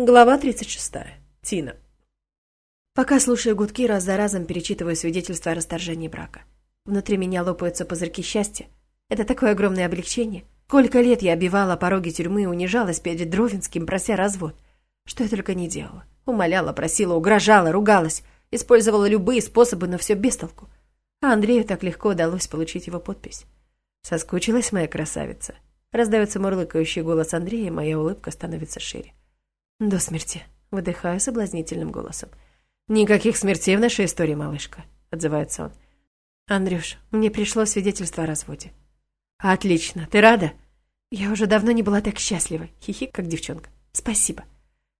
Глава 36. Тина. Пока слушаю гудки, раз за разом перечитываю свидетельство о расторжении брака. Внутри меня лопаются пузырьки счастья. Это такое огромное облегчение. Сколько лет я обивала пороги тюрьмы и унижалась перед Дровинским, прося развод. Что я только не делала. Умоляла, просила, угрожала, ругалась. Использовала любые способы, но все без толку. А Андрею так легко удалось получить его подпись. Соскучилась моя красавица. Раздается мурлыкающий голос Андрея, и моя улыбка становится шире. «До смерти», — выдыхаю соблазнительным голосом. «Никаких смертей в нашей истории, малышка», — отзывается он. «Андрюш, мне пришло свидетельство о разводе». «Отлично. Ты рада?» «Я уже давно не была так счастлива. Хихик, как девчонка. Спасибо».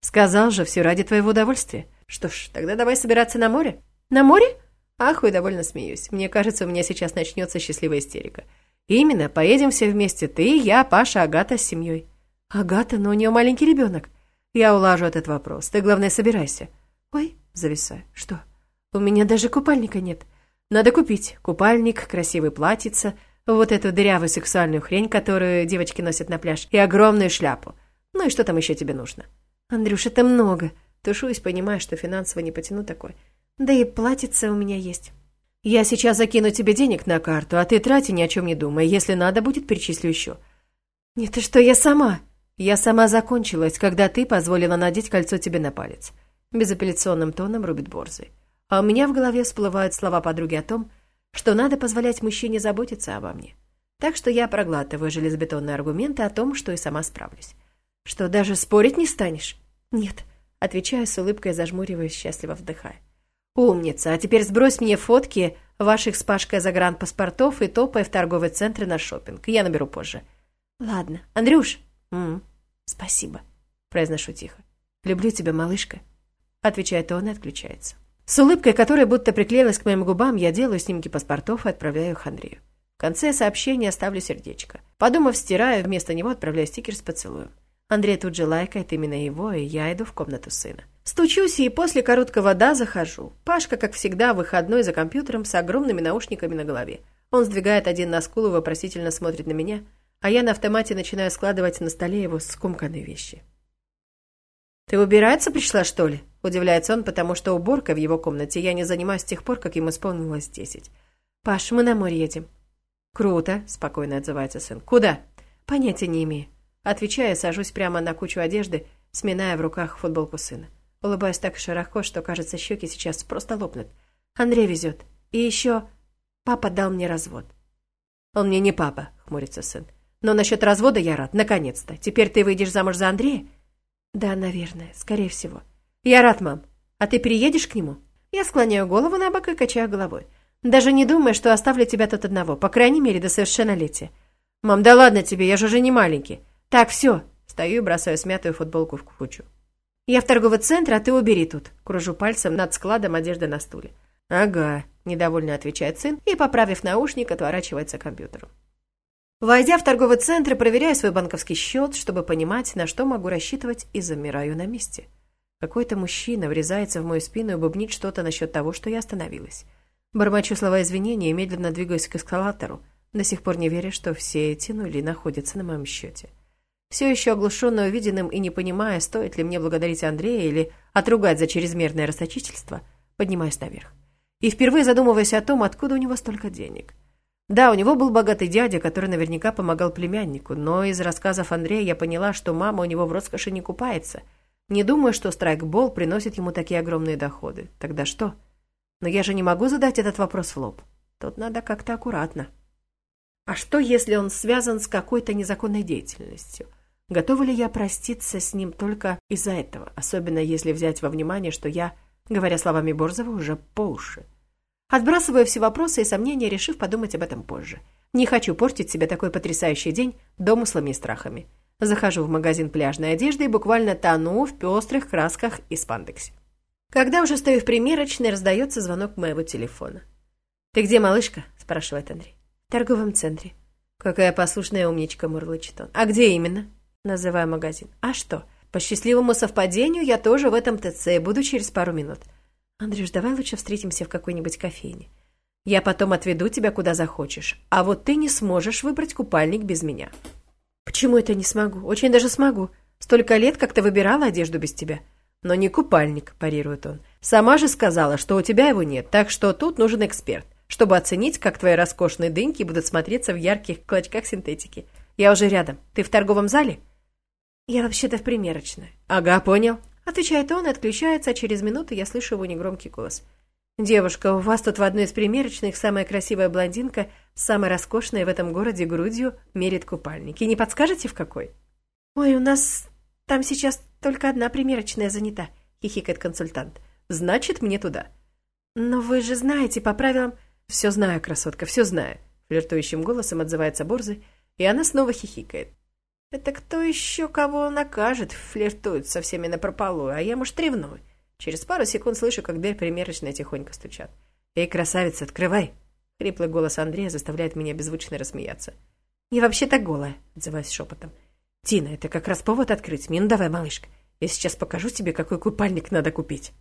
«Сказал же, все ради твоего удовольствия. Что ж, тогда давай собираться на море». «На море?» Ах, и довольно смеюсь. Мне кажется, у меня сейчас начнется счастливая истерика. Именно, поедем все вместе. Ты, я, Паша, Агата с семьей. Агата, но у нее маленький ребенок. Я улажу этот вопрос. Ты, главное, собирайся. Ой, зависаю. Что? У меня даже купальника нет. Надо купить. Купальник, красивый платьице, вот эту дырявую сексуальную хрень, которую девочки носят на пляж, и огромную шляпу. Ну и что там еще тебе нужно? Андрюш, это много. Тушуюсь, понимая, что финансово не потяну такой. Да и платьице у меня есть. Я сейчас закину тебе денег на карту, а ты трати ни о чем не думай. Если надо будет, перечислю еще. Нет, ты что, я сама. «Я сама закончилась, когда ты позволила надеть кольцо тебе на палец», безапелляционным тоном рубит Борзый. А у меня в голове всплывают слова подруги о том, что надо позволять мужчине заботиться обо мне. Так что я проглатываю железобетонные аргументы о том, что и сама справлюсь. Что, даже спорить не станешь? Нет, отвечаю с улыбкой, зажмуриваясь, счастливо вдыхая. Умница, а теперь сбрось мне фотки ваших с Пашкой загранпаспортов и топай в торговый центр на шопинг. Я наберу позже. Ладно. Андрюш, «М спасибо», — произношу тихо. «Люблю тебя, малышка», — отвечает он и отключается. С улыбкой, которая будто приклеилась к моим губам, я делаю снимки паспортов и отправляю их Андрею. В конце сообщения оставлю сердечко. Подумав, стираю, вместо него отправляю стикер с поцелуем. Андрей тут же лайкает именно его, и я иду в комнату сына. Стучусь и после короткого «да» захожу. Пашка, как всегда, выходной за компьютером с огромными наушниками на голове. Он сдвигает один на скулу и вопросительно смотрит на меня – а я на автомате начинаю складывать на столе его скомканные вещи. «Ты убираться пришла, что ли?» – удивляется он, потому что уборкой в его комнате я не занимаюсь с тех пор, как ему исполнилось десять. «Паш, мы на море едем». «Круто», – спокойно отзывается сын. «Куда?» «Понятия не имею». Отвечая, сажусь прямо на кучу одежды, сминая в руках футболку сына. Улыбаюсь так широко, что, кажется, щеки сейчас просто лопнут. Андрей везет. И еще папа дал мне развод. «Он мне не папа», — хмурится сын. Но насчет развода я рад, наконец-то. Теперь ты выйдешь замуж за Андрея? Да, наверное, скорее всего. Я рад, мам. А ты переедешь к нему? Я склоняю голову на бок и качаю головой. Даже не думай, что оставлю тебя тут одного, по крайней мере, до совершеннолетия. Мам, да ладно тебе, я же уже не маленький. Так, все. Стою и бросаю смятую футболку в кучу. Я в торговый центр, а ты убери тут. Кружу пальцем над складом одежды на стуле. Ага, недовольно отвечает сын и, поправив наушник, отворачивается к компьютеру. Войдя в торговый центр, проверяю свой банковский счет, чтобы понимать, на что могу рассчитывать, и замираю на месте. Какой-то мужчина врезается в мою спину и бубнит что-то насчет того, что я остановилась. Бормочу слова извинения и медленно двигаюсь к эскалатору, до сих пор не веря, что все эти нули находятся на моем счете. Все еще оглушенная увиденным и не понимая, стоит ли мне благодарить Андрея или отругать за чрезмерное расточительство, поднимаюсь наверх. И впервые задумываясь о том, откуда у него столько денег – да, у него был богатый дядя, который наверняка помогал племяннику, но из рассказов Андрея я поняла, что мама у него в роскоши не купается. Не думаю, что страйкбол приносит ему такие огромные доходы. Тогда что? Но я же не могу задать этот вопрос в лоб. Тут надо как-то аккуратно. А что, если он связан с какой-то незаконной деятельностью? Готова ли я проститься с ним только из-за этого, особенно если взять во внимание, что я, говоря словами Борзова, уже по уши? Отбрасываю все вопросы и сомнения, решив подумать об этом позже. Не хочу портить себе такой потрясающий день домыслами и страхами. Захожу в магазин пляжной одежды и буквально тону в пестрых красках и спандексе. Когда уже стою в примерочной, раздается звонок моего телефона. «Ты где, малышка?» – спрашивает Андрей. «В торговом центре». «Какая послушная умничка», – мурлычет он. «А где именно?» – называю магазин. «А что? По счастливому совпадению я тоже в этом ТЦ буду через пару минут». «Андрюш, давай лучше встретимся в какой-нибудь кофейне. Я потом отведу тебя куда захочешь, а вот ты не сможешь выбрать купальник без меня». «Почему это не смогу? Очень даже смогу. Столько лет, как ты выбирала одежду без тебя. Но не купальник, парирует он. Сама же сказала, что у тебя его нет, так что тут нужен эксперт, чтобы оценить, как твои роскошные дыньки будут смотреться в ярких клочках синтетики. Я уже рядом. Ты в торговом зале? Я вообще-то в примерочной. Ага, понял. Отвечает он и отключается, а через минуту я слышу его негромкий голос. «Девушка, у вас тут в одной из примерочных самая красивая блондинка, самая роскошная в этом городе грудью, мерит купальники. Не подскажете, в какой?» «Ой, у нас там сейчас только одна примерочная занята», — хихикает консультант. «Значит, мне туда». «Но вы же знаете, по правилам...» «Все знаю, красотка, все знаю», — флиртующим голосом отзывается Борзый, и она снова хихикает. «Это кто еще кого накажет?» — флиртует со всеми напропалую, а я, может, ревную. Через пару секунд слышу, как дверь примерочная тихонько стучат. «Эй, красавица, открывай!» Хриплый голос Андрея заставляет меня беззвучно рассмеяться. «Не вообще-то голая», — отзываюсь шепотом. «Тина, это как раз повод открыть мне. Ну давай, малышка, я сейчас покажу тебе, какой купальник надо купить».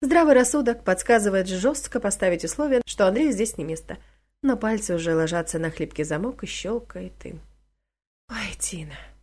Здравый рассудок подсказывает жестко поставить условие, что Андрею здесь не место. Но пальцы уже ложатся на хлипкий замок и щелкает им. «Ой, Тина...»